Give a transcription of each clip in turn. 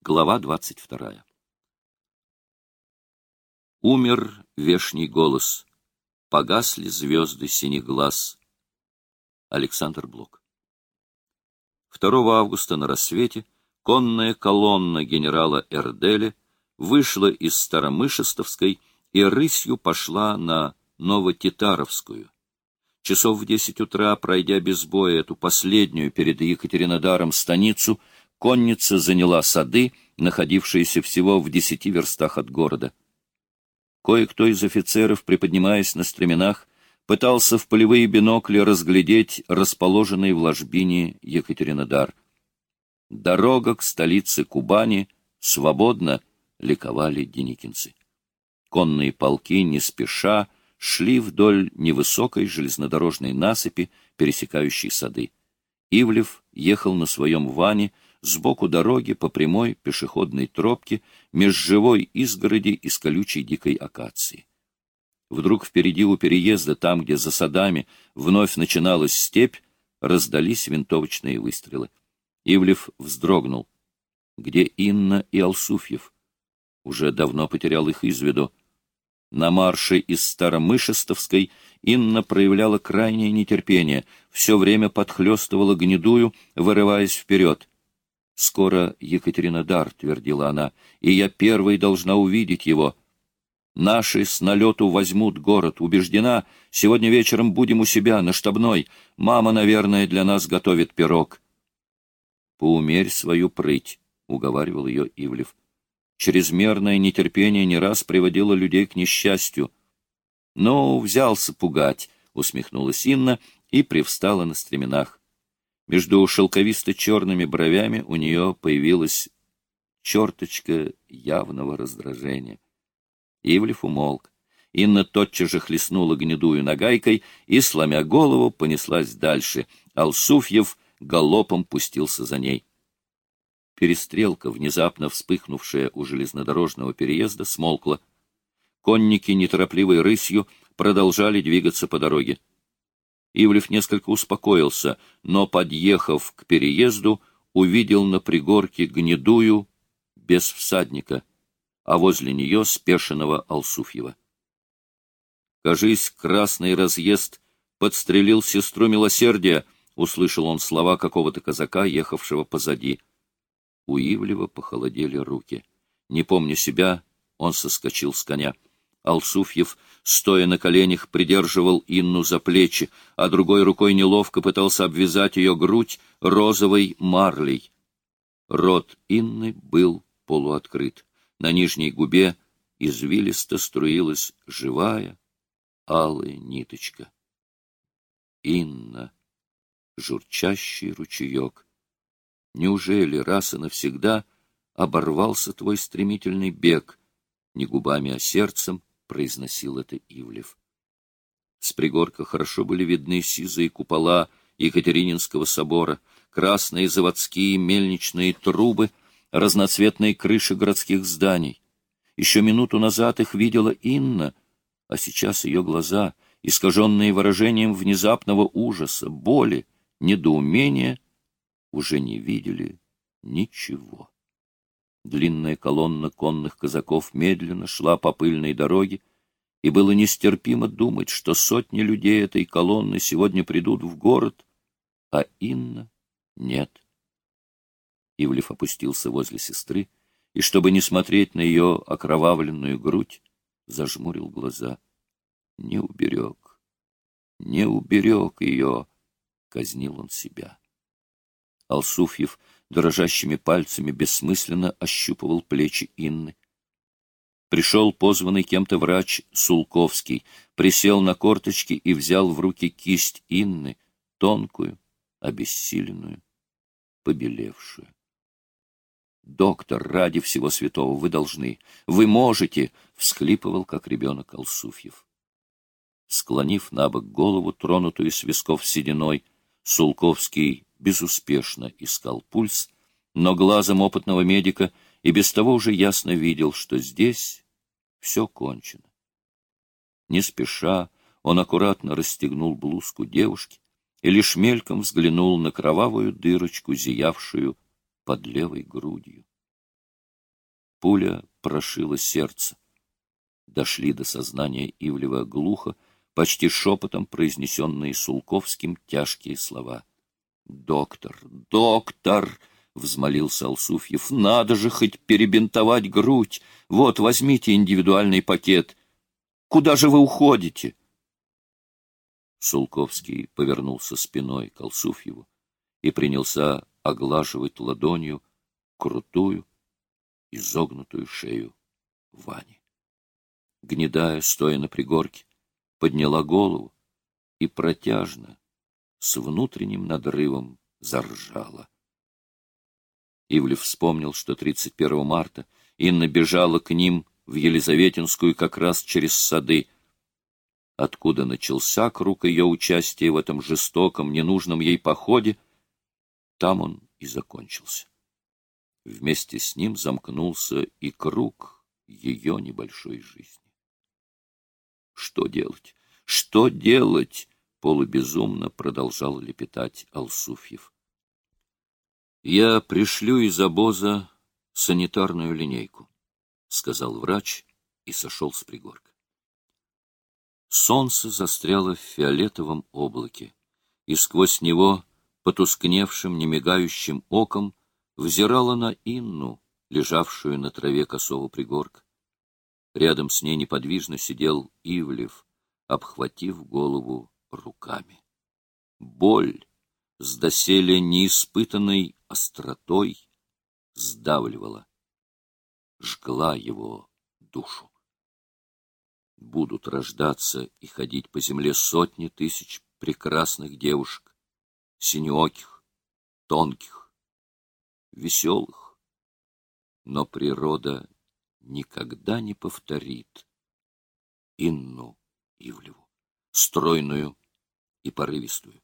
Глава двадцать вторая. Умер вешний голос, погасли звезды синих глаз. Александр Блок. 2 августа на рассвете конная колонна генерала Эрделя вышла из Старомышестовской и рысью пошла на Новотитаровскую. Часов в десять утра, пройдя без боя эту последнюю перед Екатеринодаром станицу, конница заняла сады, находившиеся всего в десяти верстах от города. Кое-кто из офицеров, приподнимаясь на стременах, пытался в полевые бинокли разглядеть расположенный в ложбине Екатеринодар. Дорога к столице Кубани свободно ликовали деникинцы. Конные полки не спеша шли вдоль невысокой железнодорожной насыпи, пересекающей сады. Ивлев ехал на своем ване сбоку дороги по прямой пешеходной тропке меж живой изгороди из колючей дикой акации. Вдруг впереди у переезда, там, где за садами вновь начиналась степь, раздались винтовочные выстрелы. Ивлев вздрогнул. Где Инна и Алсуфьев? Уже давно потерял их из виду. На марше из Старомышестовской Инна проявляла крайнее нетерпение, все время подхлестывала гнедую, вырываясь вперед. «Скоро Екатеринодар», — твердила она, — «и я первой должна увидеть его». Наши с налету возьмут город. Убеждена, сегодня вечером будем у себя, на штабной. Мама, наверное, для нас готовит пирог. — Поумерь свою прыть, — уговаривал ее Ивлев. Чрезмерное нетерпение не раз приводило людей к несчастью. — Ну, взялся пугать, — усмехнулась Инна и привстала на стременах. Между шелковисто-черными бровями у нее появилась черточка явного раздражения. Ивлев умолк. Инна тотчас же хлестнула гнедую нагайкой и, сломя голову, понеслась дальше. Алсуфьев галопом пустился за ней. Перестрелка, внезапно вспыхнувшая у железнодорожного переезда, смолкла. Конники неторопливой рысью продолжали двигаться по дороге. Ивлев несколько успокоился, но, подъехав к переезду, увидел на пригорке гнедую без всадника, а возле нее спешенного Алсуфьева. «Кажись, красный разъезд подстрелил сестру милосердия», — услышал он слова какого-то казака, ехавшего позади. У Ивлева похолодели руки. Не помня себя, он соскочил с коня. Алсуфьев, стоя на коленях, придерживал Инну за плечи, а другой рукой неловко пытался обвязать ее грудь розовой марлей. Рот Инны был полуоткрыт. На нижней губе извилисто струилась живая, алая ниточка. Инна, журчащий ручеек. Неужели раз и навсегда оборвался твой стремительный бег? Не губами, а сердцем произносил это Ивлев. С пригорка хорошо были видны сизые купола Екатерининского собора, красные заводские мельничные трубы, разноцветные крыши городских зданий. Еще минуту назад их видела Инна, а сейчас ее глаза, искаженные выражением внезапного ужаса, боли, недоумения, уже не видели ничего. Длинная колонна конных казаков медленно шла по пыльной дороге, и было нестерпимо думать, что сотни людей этой колонны сегодня придут в город, а Инна нет. Ивлев опустился возле сестры, и, чтобы не смотреть на ее окровавленную грудь, зажмурил глаза. Не уберег, не уберег ее, казнил он себя. Алсуфьев дрожащими пальцами бессмысленно ощупывал плечи Инны. Пришел позванный кем-то врач Сулковский, присел на корточки и взял в руки кисть Инны, тонкую, обессиленную, побелевшую. «Доктор, ради всего святого, вы должны, вы можете!» — всхлипывал, как ребенок Алсуфьев. Склонив на бок голову, тронутую с висков сединой, Сулковский безуспешно искал пульс, но глазом опытного медика и без того уже ясно видел, что здесь все кончено. Не спеша он аккуратно расстегнул блузку девушки и лишь мельком взглянул на кровавую дырочку, зиявшую под левой грудью. Пуля прошила сердце. Дошли до сознания Ивлева глухо, почти шепотом произнесенные Сулковским тяжкие слова. «Доктор! Доктор!» — взмолился Алсуфьев. «Надо же хоть перебинтовать грудь! Вот, возьмите индивидуальный пакет. Куда же вы уходите?» Сулковский повернулся спиной к Алсуфьеву и принялся оглаживать ладонью крутую, изогнутую шею Вани. Гнедая, стоя на пригорке, подняла голову и протяжно, с внутренним надрывом, заржала. Ивлев вспомнил, что 31 марта Инна бежала к ним в Елизаветинскую как раз через сады. Откуда начался круг ее участия в этом жестоком, ненужном ей походе, там он и закончился. Вместе с ним замкнулся и круг ее небольшой жизни. Что делать? Что делать? Полубезумно продолжал лепетать Алсуфьев. Я пришлю из обоза санитарную линейку, сказал врач и сошел с пригорка. Солнце застряло в фиолетовом облаке, и сквозь него потускневшим, немигающим оком взирала на Инну, лежавшую на траве косого пригорка. Рядом с ней неподвижно сидел Ивлев, обхватив голову руками. Боль с доселе неиспытанной остротой сдавливала, жгла его душу. Будут рождаться и ходить по земле сотни тысяч прекрасных девушек, синеоких, тонких, веселых. Но природа никогда не повторит Инну Ивлеву, стройную и порывистую.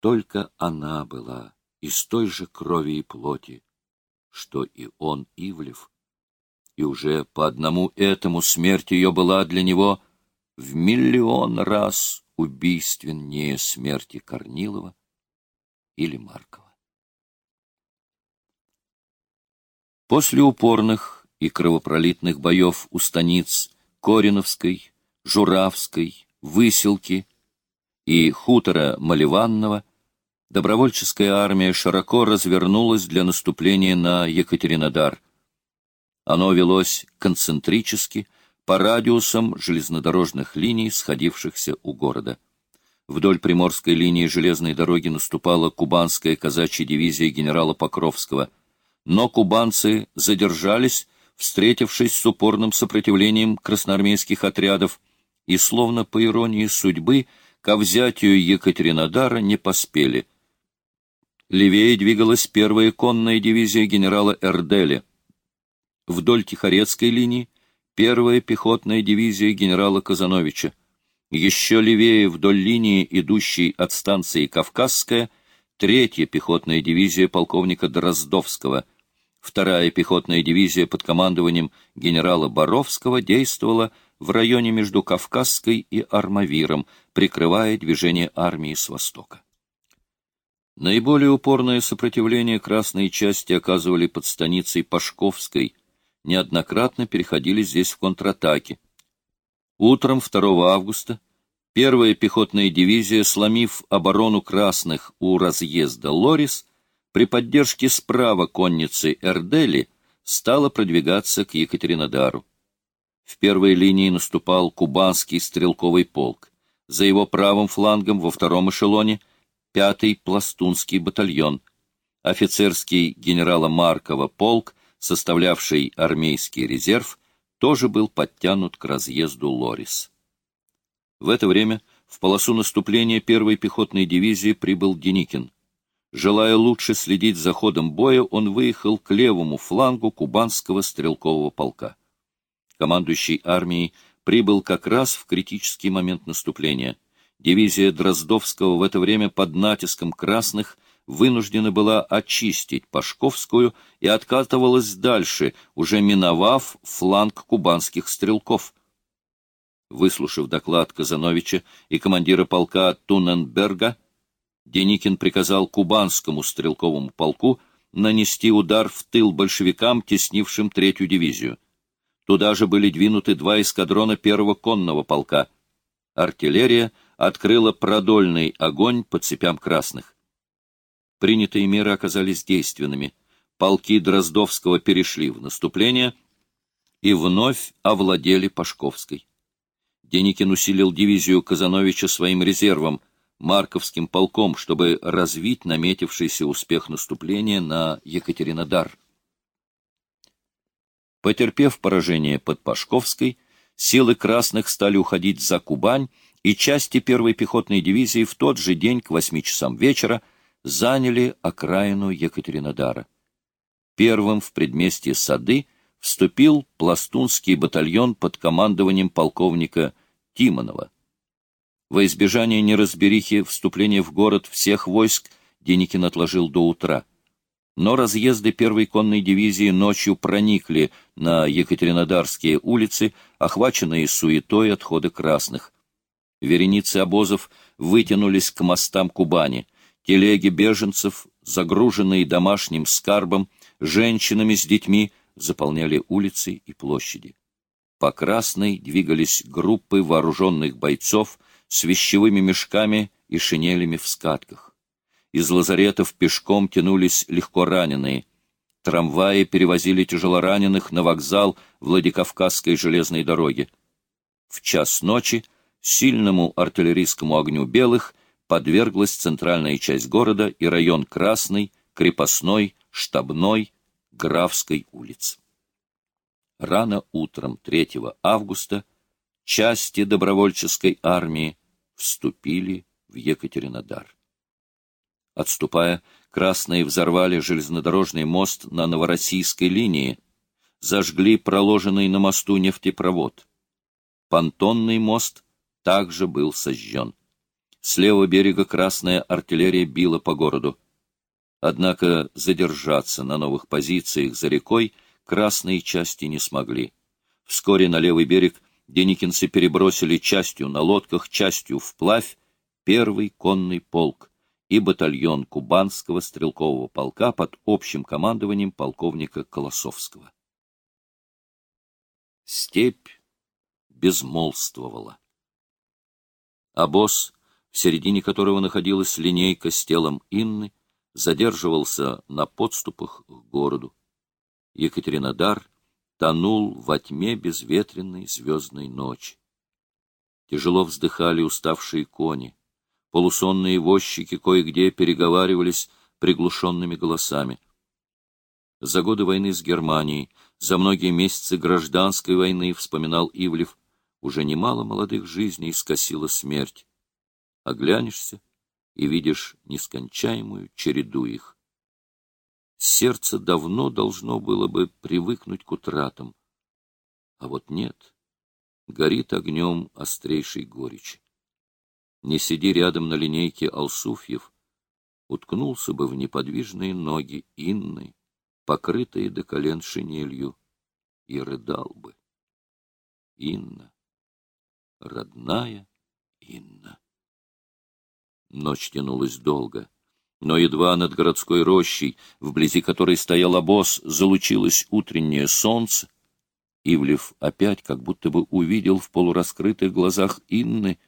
Только она была из той же крови и плоти, что и он, Ивлев, и уже по одному этому смерть ее была для него в миллион раз убийственнее смерти Корнилова или Маркова. После упорных и кровопролитных боев у станиц Кориновской, Журавской, Выселки и хутора Маливанного добровольческая армия широко развернулась для наступления на Екатеринодар. Оно велось концентрически, по радиусам железнодорожных линий, сходившихся у города. Вдоль Приморской линии железной дороги наступала кубанская казачья дивизия генерала Покровского. Но кубанцы задержались, встретившись с упорным сопротивлением красноармейских отрядов, и, словно по иронии судьбы, ко взятию Екатеринодара не поспели. Левее двигалась первая конная дивизия генерала Эрдели. Вдоль Тихорецкой линии первая пехотная дивизия генерала Казановича. Еще левее вдоль линии, идущей от станции Кавказская, третья пехотная дивизия полковника Дроздовского. Вторая пехотная дивизия под командованием генерала Боровского действовала в районе между Кавказской и Армавиром, прикрывая движение армии с востока. Наиболее упорное сопротивление красные части оказывали под станицей Пашковской, неоднократно переходили здесь в контратаки. Утром 2 августа первая пехотная дивизия, сломив оборону красных у разъезда Лорис, при поддержке справа конницы Эрдели стала продвигаться к Екатеринодару. В первой линии наступал кубанский стрелковый полк. За его правым флангом во втором эшелоне пятый пластунский батальон. Офицерский генерала Маркова полк составлявший армейский резерв, тоже был подтянут к разъезду Лорис. В это время в полосу наступления первой пехотной дивизии прибыл Деникин. Желая лучше следить за ходом боя, он выехал к левому флангу кубанского стрелкового полка. Командующий армией прибыл как раз в критический момент наступления. Дивизия Дроздовского в это время под натиском красных вынуждена была очистить Пашковскую и откатывалась дальше, уже миновав фланг кубанских стрелков. Выслушав доклад Казановича и командира полка Туненберга, Деникин приказал кубанскому стрелковому полку нанести удар в тыл большевикам, теснившим третью дивизию. Туда же были двинуты два эскадрона первого конного полка. Артиллерия открыла продольный огонь по цепям красных. Принятые меры оказались действенными. Полки Дроздовского перешли в наступление и вновь овладели Пашковской. Деникин усилил дивизию Казановича своим резервом, Марковским полком, чтобы развить наметившийся успех наступления на Екатеринодар. Потерпев поражение под Пашковской, силы красных стали уходить за Кубань, и части первой пехотной дивизии в тот же день к 8 часам вечера заняли окраину Екатеринодара. Первым в предместье Сады вступил пластунский батальон под командованием полковника Тимонова. Во избежание неразберихи вступления в город всех войск Деникин отложил до утра. Но разъезды первой конной дивизии ночью проникли на Екатеринодарские улицы, охваченные суетой отхода красных. Вереницы обозов вытянулись к мостам Кубани. Телеги беженцев, загруженные домашним скарбом, женщинами с детьми, заполняли улицы и площади. По Красной двигались группы вооруженных бойцов с вещевыми мешками и шинелями в скатках. Из лазаретов пешком тянулись легко раненые. Трамваи перевозили тяжелораненых на вокзал Владикавказской железной дороги. В час ночи сильному артиллерийскому огню белых подверглась центральная часть города и район Красной, Крепостной, Штабной, Графской улиц рано утром 3 августа части добровольческой армии вступили в Екатеринодар. Отступая, красные взорвали железнодорожный мост на Новороссийской линии, зажгли проложенный на мосту нефтепровод. Понтонный мост также был сожжен. С левого берега красная артиллерия била по городу. Однако задержаться на новых позициях за рекой – красные части не смогли. Вскоре на левый берег деникинцы перебросили частью на лодках, частью вплавь первый конный полк и батальон Кубанского стрелкового полка под общим командованием полковника Колосовского. Степь безмолвствовала. Обоз, в середине которого находилась линейка с телом Инны, задерживался на подступах к городу. Екатеринодар тонул во тьме безветренной звездной ночи. Тяжело вздыхали уставшие кони. Полусонные возчики кое-где переговаривались приглушенными голосами. За годы войны с Германией, за многие месяцы гражданской войны, вспоминал Ивлев, уже немало молодых жизней скосила смерть. Оглянешься и видишь нескончаемую череду их сердце давно должно было бы привыкнуть к утратам. А вот нет, горит огнем острейшей горечи. Не сиди рядом на линейке Алсуфьев, уткнулся бы в неподвижные ноги Инны, покрытые до колен шинелью, и рыдал бы. Инна, родная Инна. Ночь тянулась долго. Но едва над городской рощей, вблизи которой стоял обоз, залучилось утреннее солнце, Ивлев опять как будто бы увидел в полураскрытых глазах Инны,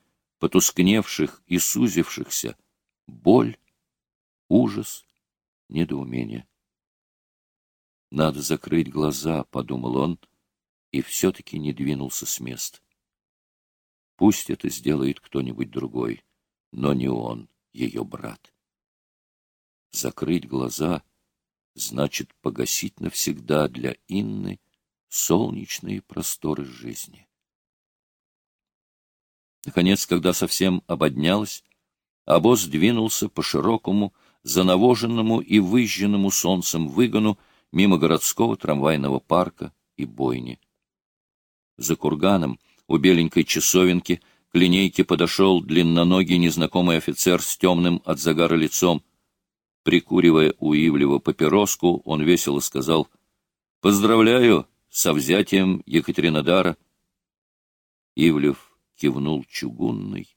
потускневших и сузившихся, боль, ужас, недоумение. «Надо закрыть глаза», — подумал он, и все-таки не двинулся с места. Пусть это сделает кто-нибудь другой, но не он, ее брат. Закрыть глаза значит погасить навсегда для Инны солнечные просторы жизни. Наконец, когда совсем ободнялось, обоз двинулся по широкому, занавоженному и выжженному солнцем выгону мимо городского трамвайного парка и бойни. За курганом у беленькой часовенки к линейке подошел длинноногий незнакомый офицер с темным от загара лицом. Прикуривая у Ивлева папироску, он весело сказал «Поздравляю со взятием Екатеринодара». Ивлев кивнул чугунной,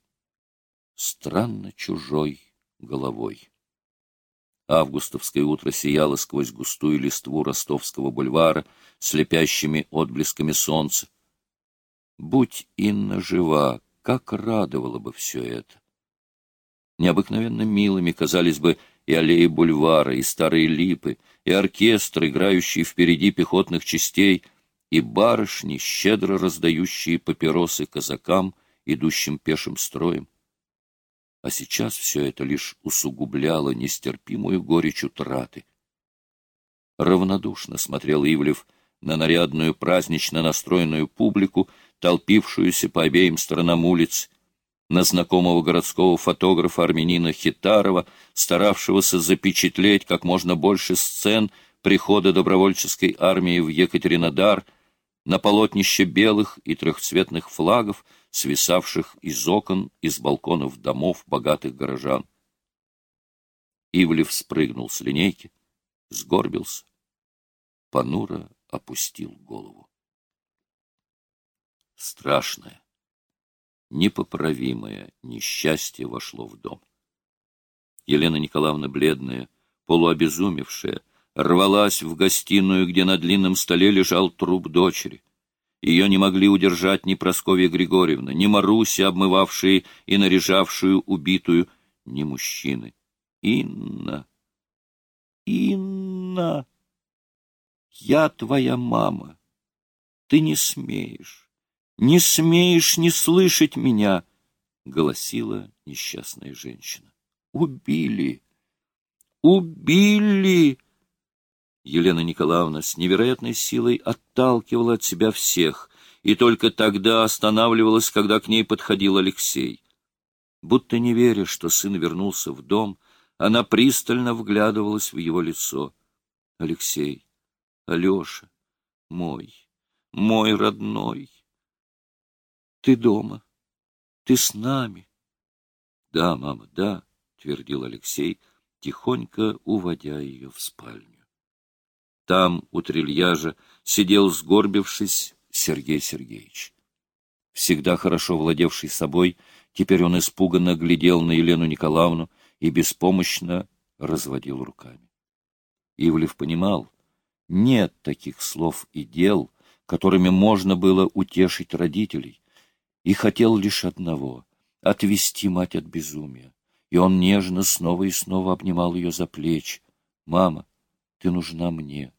странно чужой головой. Августовское утро сияло сквозь густую листву ростовского бульвара, слепящими отблесками солнца. Будь Инна жива, как радовало бы все это! Необыкновенно милыми казались бы и аллеи бульвара, и старые липы, и оркестр, играющий впереди пехотных частей, и барышни, щедро раздающие папиросы казакам, идущим пешим строем. А сейчас все это лишь усугубляло нестерпимую горечь утраты. Равнодушно смотрел Ивлев на нарядную празднично настроенную публику, толпившуюся по обеим сторонам улиц, на знакомого городского фотографа армянина Хитарова, старавшегося запечатлеть как можно больше сцен прихода добровольческой армии в Екатеринодар, на полотнище белых и трехцветных флагов, свисавших из окон, из балконов домов богатых горожан. Ивлев спрыгнул с линейки, сгорбился, понуро опустил голову. Страшное, непоправимое несчастье вошло в дом. Елена Николаевна, бледная, полуобезумевшая, рвалась в гостиную, где на длинном столе лежал труп дочери. Ее не могли удержать ни Прасковья Григорьевна, ни Маруся, обмывавшие и наряжавшую убитую, ни мужчины. Инна! Инна! Я твоя мама. Ты не смеешь, не смеешь не слышать меня, — голосила несчастная женщина. Убили! Убили! Елена Николаевна с невероятной силой отталкивала от себя всех, и только тогда останавливалась, когда к ней подходил Алексей. Будто не веря, что сын вернулся в дом, она пристально вглядывалась в его лицо. — Алексей, Алеша, мой, мой родной, ты дома, ты с нами. — Да, мама, да, — твердил Алексей, тихонько уводя ее в спальню. Там, у трильяжа, сидел, сгорбившись, Сергей Сергеевич. Всегда хорошо владевший собой, теперь он испуганно глядел на Елену Николаевну и беспомощно разводил руками. Ивлев понимал, нет таких слов и дел, которыми можно было утешить родителей, и хотел лишь одного — отвести мать от безумия. И он нежно снова и снова обнимал ее за плечи. «Мама, ты нужна мне,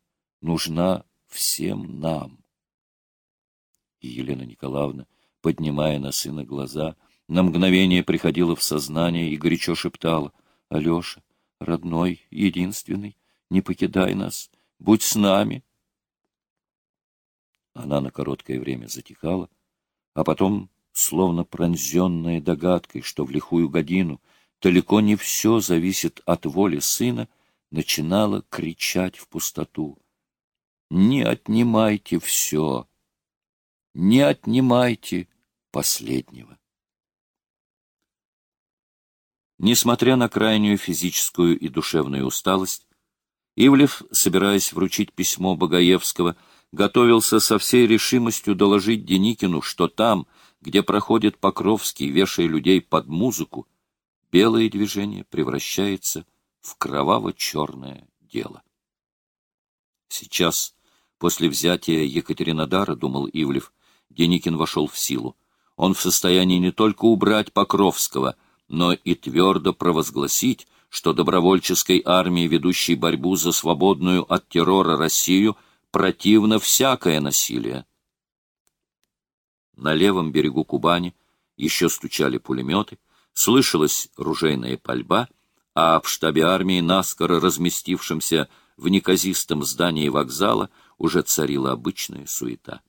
нужна всем нам. И Елена Николаевна, поднимая на сына глаза, на мгновение приходила в сознание и горячо шептала, «Алеша, родной, единственный, не покидай нас, будь с нами». Она на короткое время затихала, а потом, словно пронзенная догадкой, что в лихую годину далеко не все зависит от воли сына, начинала кричать в пустоту. «Не отнимайте все! Не отнимайте последнего!» Несмотря на крайнюю физическую и душевную усталость, Ивлев, собираясь вручить письмо Богоевского, готовился со всей решимостью доложить Деникину, что там, где проходит Покровский, вешая людей под музыку, белое движение превращается в кроваво-черное дело. Сейчас, после взятия Екатеринодара, думал Ивлев, Деникин вошел в силу. Он в состоянии не только убрать Покровского, но и твердо провозгласить, что добровольческой армии, ведущей борьбу за свободную от террора Россию, противно всякое насилие. На левом берегу Кубани еще стучали пулеметы, слышалась ружейная пальба — а в штабе армии, наскоро разместившемся в неказистом здании вокзала, уже царила обычная суета.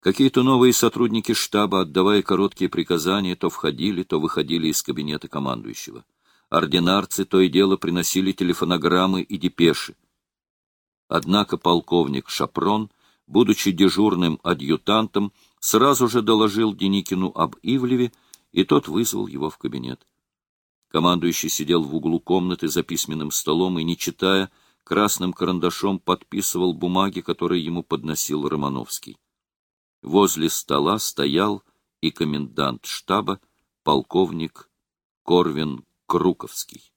Какие-то новые сотрудники штаба, отдавая короткие приказания, то входили, то выходили из кабинета командующего. Ординарцы то и дело приносили телефонограммы и депеши. Однако полковник Шапрон, будучи дежурным адъютантом, сразу же доложил Деникину об Ивлеве, и тот вызвал его в кабинет. Командующий сидел в углу комнаты за письменным столом и, не читая, красным карандашом подписывал бумаги, которые ему подносил Романовский. Возле стола стоял и комендант штаба, полковник Корвин Круковский.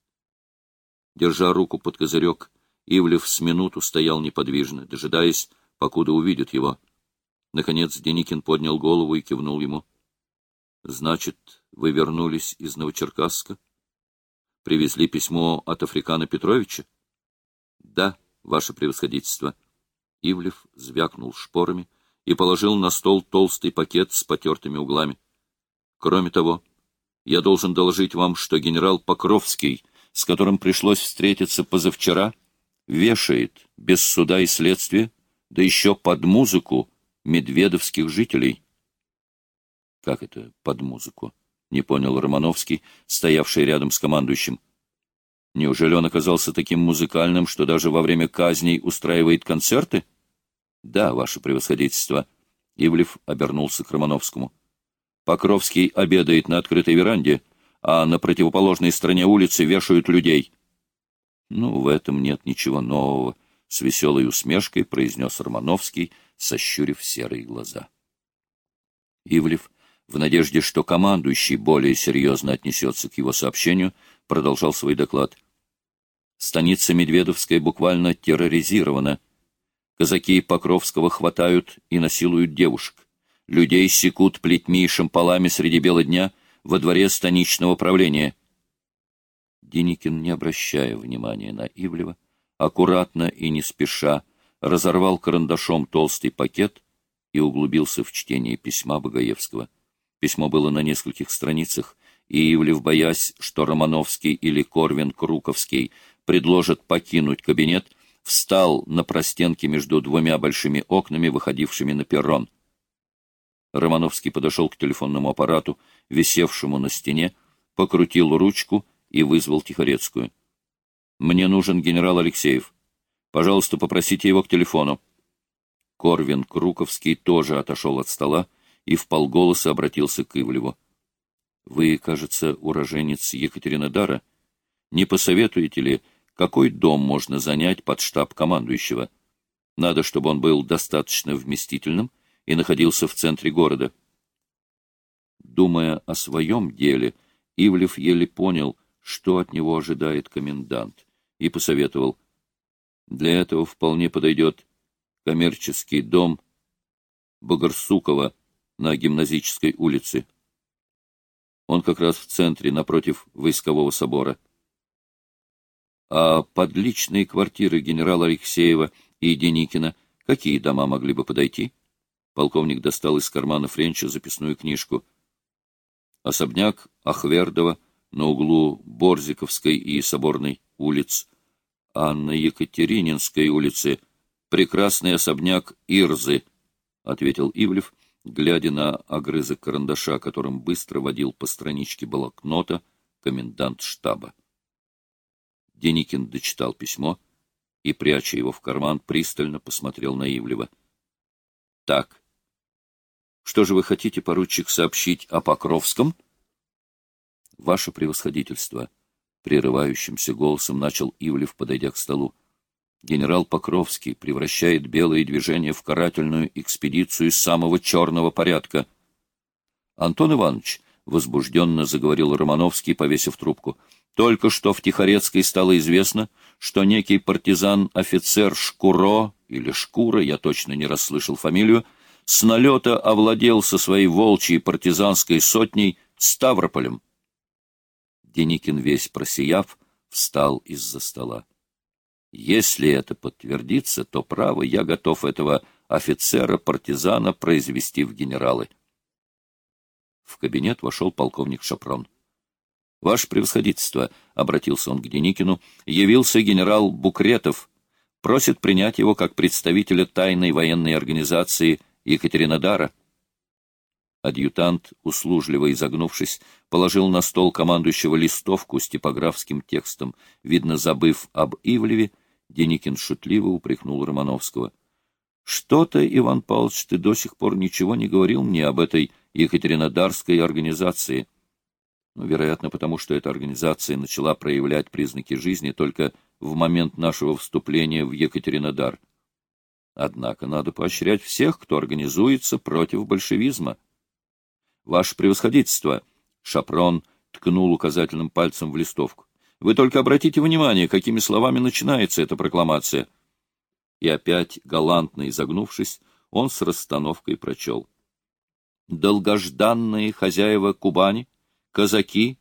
Держа руку под козырек, Ивлев с минуту стоял неподвижно, дожидаясь, покуда увидит его. Наконец Деникин поднял голову и кивнул ему. — Значит, вы вернулись из Новочеркасска? Привезли письмо от Африкана Петровича? — Да, ваше превосходительство. Ивлев звякнул шпорами и положил на стол толстый пакет с потертыми углами. Кроме того, я должен доложить вам, что генерал Покровский, с которым пришлось встретиться позавчера, вешает без суда и следствия, да еще под музыку медведовских жителей. — Как это под музыку? — не понял Романовский, стоявший рядом с командующим. — Неужели он оказался таким музыкальным, что даже во время казней устраивает концерты? — Да, ваше превосходительство. Ивлев обернулся к Романовскому. — Покровский обедает на открытой веранде, а на противоположной стороне улицы вешают людей. — Ну, в этом нет ничего нового, — с веселой усмешкой произнес Романовский, сощурив серые глаза. Ивлев в надежде, что командующий более серьезно отнесется к его сообщению, продолжал свой доклад. Станица Медведовская буквально терроризирована. Казаки Покровского хватают и насилуют девушек. Людей секут плетьми и шампалами среди бела дня во дворе станичного правления. Деникин, не обращая внимания на Ивлева, аккуратно и не спеша разорвал карандашом толстый пакет и углубился в чтение письма Богоевского. Письмо было на нескольких страницах, и Ивлев, боясь, что Романовский или Корвин Круковский предложат покинуть кабинет, встал на простенке между двумя большими окнами, выходившими на перрон. Романовский подошел к телефонному аппарату, висевшему на стене, покрутил ручку и вызвал Тихорецкую. «Мне нужен генерал Алексеев. Пожалуйста, попросите его к телефону». Корвин Круковский тоже отошел от стола, и вполголоса обратился к Ивлеву. — Вы, кажется, уроженец Екатеринодара. Не посоветуете ли, какой дом можно занять под штаб командующего? Надо, чтобы он был достаточно вместительным и находился в центре города. Думая о своем деле, Ивлев еле понял, что от него ожидает комендант, и посоветовал. Для этого вполне подойдет коммерческий дом Богорсукова на Гимназической улице. Он как раз в центре, напротив войскового собора. А под личные квартиры генерала Алексеева и Деникина какие дома могли бы подойти? Полковник достал из кармана Френча записную книжку. Особняк Ахвердова на углу Борзиковской и Соборной улиц, а на Екатерининской улице прекрасный особняк Ирзы, — ответил Ивлев глядя на огрызок карандаша, которым быстро водил по страничке блокнота комендант штаба. Деникин дочитал письмо и, пряча его в карман, пристально посмотрел на Ивлева. — Так. Что же вы хотите, поручик, сообщить о Покровском? — Ваше превосходительство, — прерывающимся голосом начал Ивлев, подойдя к столу. — Генерал Покровский превращает белые движения в карательную экспедицию самого черного порядка. Антон Иванович, — возбужденно заговорил Романовский, повесив трубку, — только что в Тихорецкой стало известно, что некий партизан-офицер Шкуро, или Шкура, я точно не расслышал фамилию, с налета овладел со своей волчьей партизанской сотней Ставрополем. Деникин весь просияв, встал из-за стола. Если это подтвердится, то, право, я готов этого офицера-партизана произвести в генералы. В кабинет вошел полковник Шапрон. — Ваше превосходительство, — обратился он к Деникину, — явился генерал Букретов, просит принять его как представителя тайной военной организации Екатеринодара. Адъютант, услужливо изогнувшись, положил на стол командующего листовку с типографским текстом. Видно, забыв об Ивлеве, Деникин шутливо упрекнул Романовского. — Что-то, Иван Павлович, ты до сих пор ничего не говорил мне об этой Екатеринодарской организации. Ну, вероятно, потому что эта организация начала проявлять признаки жизни только в момент нашего вступления в Екатеринодар. Однако надо поощрять всех, кто организуется против большевизма. Ваше превосходительство, Шапрон ткнул указательным пальцем в листовку. Вы только обратите внимание, какими словами начинается эта прокламация. И опять, галантно изогнувшись, он с расстановкой прочел. Долгожданные хозяева Кубани, казаки,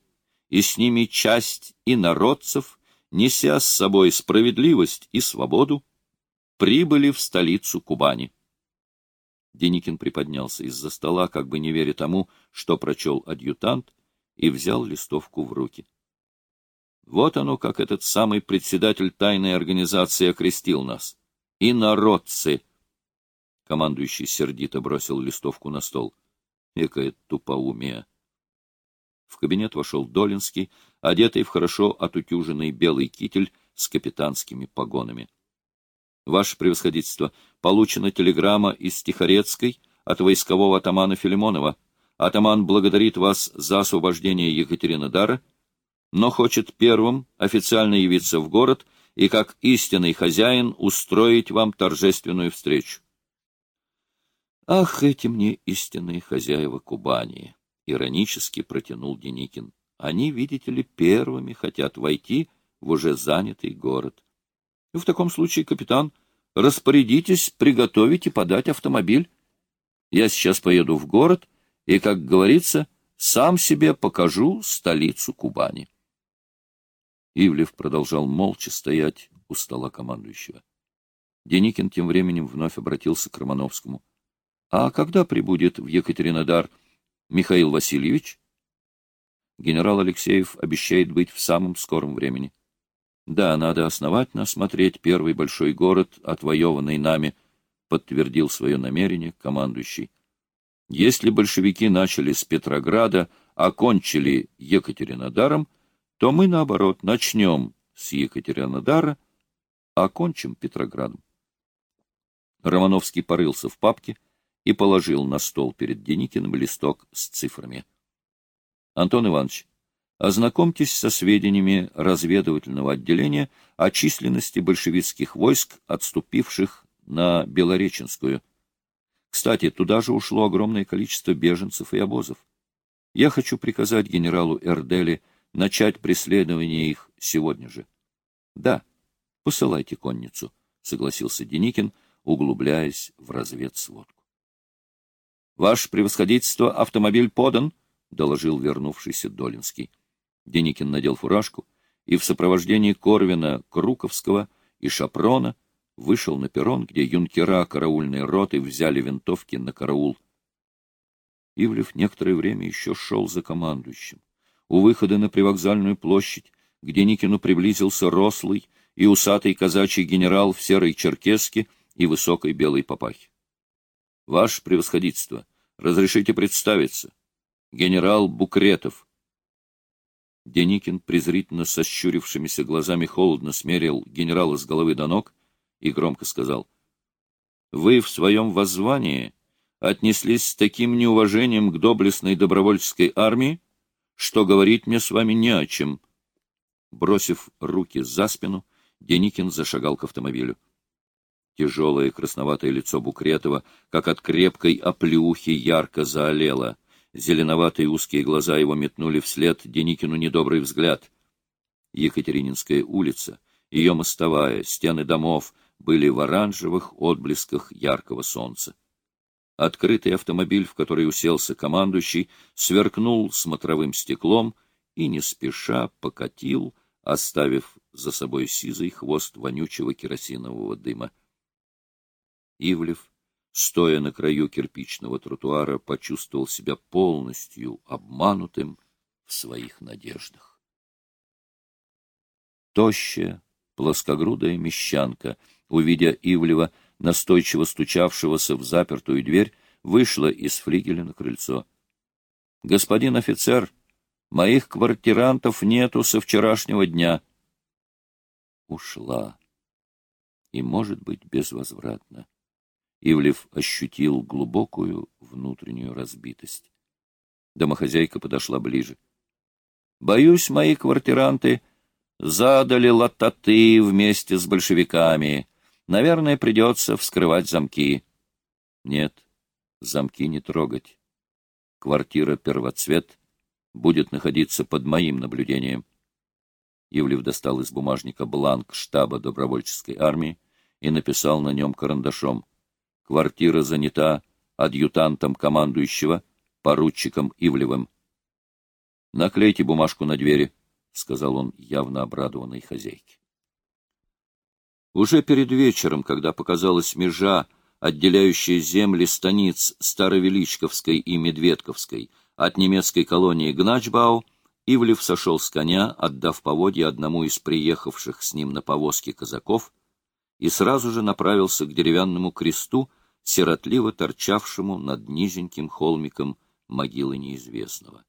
и с ними часть и народцев, неся с собой справедливость и свободу, прибыли в столицу Кубани. Деникин приподнялся из-за стола, как бы не веря тому, что прочел адъютант, и взял листовку в руки. Вот оно, как этот самый председатель тайной организации окрестил нас. И народцы! Командующий сердито бросил листовку на стол. Экое тупоумие! В кабинет вошел Долинский, одетый в хорошо отутюженный белый китель с капитанскими погонами. Ваше превосходительство, получена телеграмма из Тихорецкой от войскового атамана Филимонова. Атаман благодарит вас за освобождение Екатеринодара, но хочет первым официально явиться в город и как истинный хозяин устроить вам торжественную встречу. Ах, эти мне истинные хозяева Кубани! Иронически протянул Деникин. Они, видите ли, первыми хотят войти в уже занятый город. В таком случае, капитан, распорядитесь приготовить и подать автомобиль. Я сейчас поеду в город и, как говорится, сам себе покажу столицу Кубани. Ивлев продолжал молча стоять у стола командующего. Деникин тем временем вновь обратился к Романовскому. — А когда прибудет в Екатеринодар Михаил Васильевич? Генерал Алексеев обещает быть в самом скором времени. Да, надо основательно осмотреть первый большой город, отвоеванный нами, подтвердил свое намерение командующий. Если большевики начали с Петрограда, окончили Екатеринодаром, то мы, наоборот, начнем с Екатеринодара, окончим Петроградом. Романовский порылся в папке и положил на стол перед Деникиным листок с цифрами. — Антон Иванович, Ознакомьтесь со сведениями разведывательного отделения о численности большевистских войск, отступивших на Белореченскую. Кстати, туда же ушло огромное количество беженцев и обозов. Я хочу приказать генералу Эрдели начать преследование их сегодня же. — Да, посылайте конницу, — согласился Деникин, углубляясь в разведсводку. — Ваше превосходительство, автомобиль подан, — доложил вернувшийся Долинский. Деникин надел фуражку и в сопровождении Корвина, Круковского и Шапрона вышел на перрон, где юнкера караульной роты взяли винтовки на караул. Ивлев некоторое время еще шел за командующим. У выхода на привокзальную площадь, где Никину приблизился рослый и усатый казачий генерал в серой черкеске и высокой белой папахе. — Ваше превосходительство, разрешите представиться. Генерал Букретов, Деникин, презрительно сощурившимися глазами, холодно смерил генерала с головы до ног и громко сказал, «Вы в своем воззвании отнеслись с таким неуважением к доблестной добровольческой армии, что говорить мне с вами не о чем». Бросив руки за спину, Деникин зашагал к автомобилю. Тяжелое красноватое лицо Букретова, как от крепкой оплеухи, ярко заолело — Зеленоватые узкие глаза его метнули вслед Деникину недобрый взгляд. Екатерининская улица, ее мостовая, стены домов были в оранжевых отблесках яркого солнца. Открытый автомобиль, в который уселся командующий, сверкнул смотровым стеклом и не спеша покатил, оставив за собой сизый хвост вонючего керосинового дыма. Ивлев стоя на краю кирпичного тротуара, почувствовал себя полностью обманутым в своих надеждах. Тощая, плоскогрудая мещанка, увидя Ивлева, настойчиво стучавшегося в запертую дверь, вышла из флигеля на крыльцо. — Господин офицер, моих квартирантов нету со вчерашнего дня. Ушла. И, может быть, безвозвратно. Ивлев ощутил глубокую внутреннюю разбитость. Домохозяйка подошла ближе. — Боюсь, мои квартиранты задали лататы вместе с большевиками. Наверное, придется вскрывать замки. — Нет, замки не трогать. Квартира «Первоцвет» будет находиться под моим наблюдением. Ивлев достал из бумажника бланк штаба добровольческой армии и написал на нем карандашом. Квартира занята адъютантом командующего, поручиком Ивлевым. «Наклейте бумажку на двери», — сказал он явно обрадованной хозяйке. Уже перед вечером, когда показалась межа, отделяющая земли станиц Старовеличковской и Медведковской от немецкой колонии Гначбау, Ивлев сошел с коня, отдав поводья одному из приехавших с ним на повозке казаков, и сразу же направился к деревянному кресту, сиротливо торчавшему над низеньким холмиком могилы неизвестного.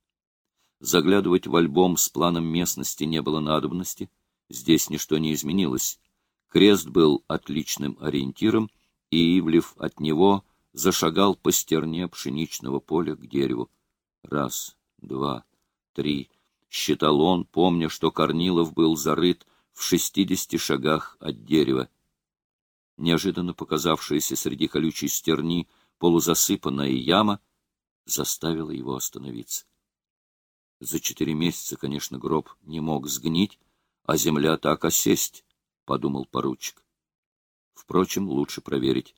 Заглядывать в альбом с планом местности не было надобности, здесь ничто не изменилось. Крест был отличным ориентиром, и Ивлев от него зашагал по стерне пшеничного поля к дереву. Раз, два, три. Считал он, помня, что Корнилов был зарыт в шестидесяти шагах от дерева. Неожиданно показавшаяся среди колючей стерни полузасыпанная яма заставила его остановиться. За четыре месяца, конечно, гроб не мог сгнить, а земля так осесть, — подумал поручик. Впрочем, лучше проверить.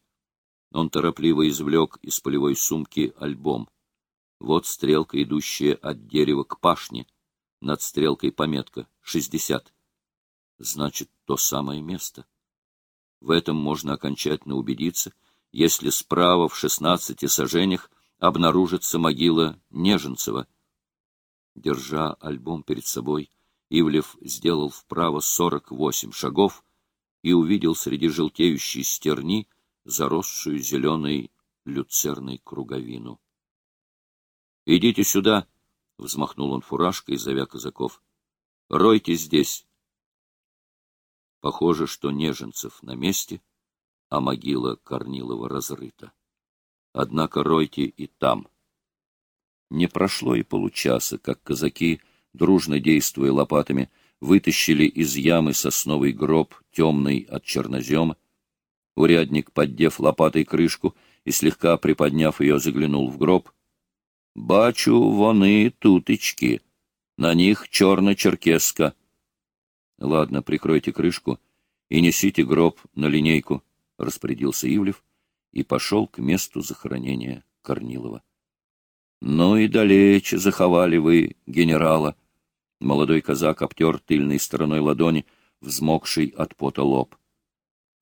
Он торопливо извлек из полевой сумки альбом. Вот стрелка, идущая от дерева к пашне. Над стрелкой пометка — шестьдесят. Значит, то самое место. В этом можно окончательно убедиться, если справа в шестнадцати сажениях обнаружится могила Неженцева — Держа альбом перед собой, Ивлев сделал вправо сорок восемь шагов и увидел среди желтеющей стерни заросшую зеленой люцерной круговину. — Идите сюда! — взмахнул он фуражкой, зовя казаков. — Ройте здесь! Похоже, что Неженцев на месте, а могила Корнилова разрыта. Однако ройте и там. Не прошло и получаса, как казаки, дружно действуя лопатами, вытащили из ямы сосновый гроб, темный от чернозема. Урядник, поддев лопатой крышку и слегка приподняв ее, заглянул в гроб. — Бачу, воны туточки. На них черно-черкеска. — Ладно, прикройте крышку и несите гроб на линейку, — распорядился Ивлев и пошел к месту захоронения Корнилова. Ну и далече заховали вы генерала. Молодой казак обтер тыльной стороной ладони, взмокший от пота лоб.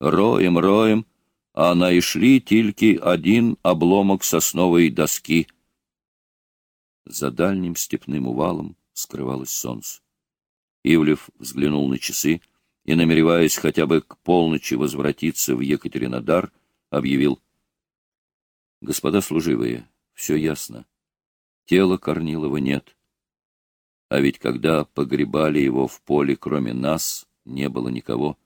Роем, роем, а нашли тільки один обломок сосновой доски. За дальним степным увалом скрывалось солнце. Ивлев взглянул на часы и, намереваясь хотя бы к полночи возвратиться в Екатеринодар, объявил. — Господа служивые, все ясно. Тела Корнилова нет. А ведь когда погребали его в поле, кроме нас, не было никого.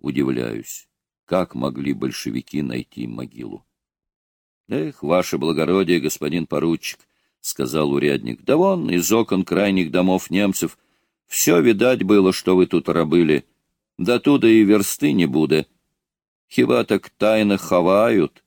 Удивляюсь, как могли большевики найти могилу? — Эх, ваше благородие, господин поручик, — сказал урядник, — да вон из окон крайних домов немцев все видать было, что вы тут рабыли. Да туда и версты не буде. Хіба так тайно ховают,